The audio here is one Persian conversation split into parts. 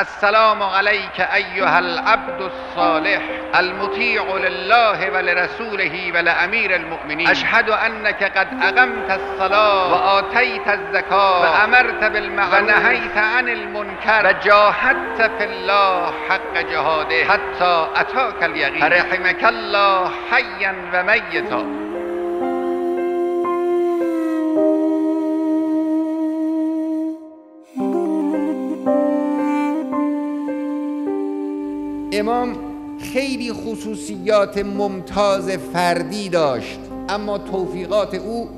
السلام عليك أيها العبد الصالح المطيع لله ولرسوله ولأمير المؤمنين. أشهد أنك قد أقمت الصلاة وآتيت الزكاة وأمرت بالمعروف ونهيت عن المنكر وجاهدت في الله حق جهاده حتى أتاك اليقين. فرحمك الله حيا وميتا. امام خیلی خصوصیات ممتاز فردی داشت اما توفیقات او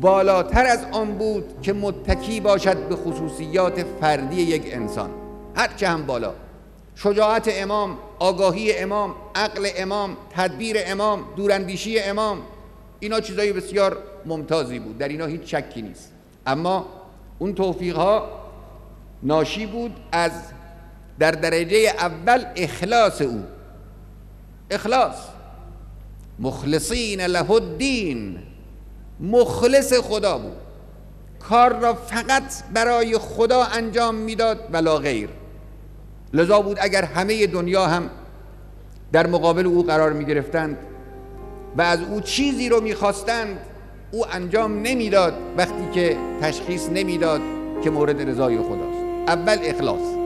بالاتر از آن بود که متکی باشد به خصوصیات فردی یک انسان. هرچه هم بالا. شجاعت امام آگاهی امام عقل امام تدبیر امام دوراندیشی امام اینا چیزای بسیار ممتازی بود. در اینا هیچ شکی نیست. اما اون توفیق ها ناشی بود از در درجه اول اخلاص او. اخلاص. مخلصین له الدین. مخلص خدا بود. کار را فقط برای خدا انجام می‌داد ولا غیر. لذا بود اگر همه دنیا هم در مقابل او قرار می گرفتند و از او چیزی رو می‌خواستند او انجام نمی‌داد وقتی که تشخیص نمی‌داد که مورد رضای خداست. اول اخلاص.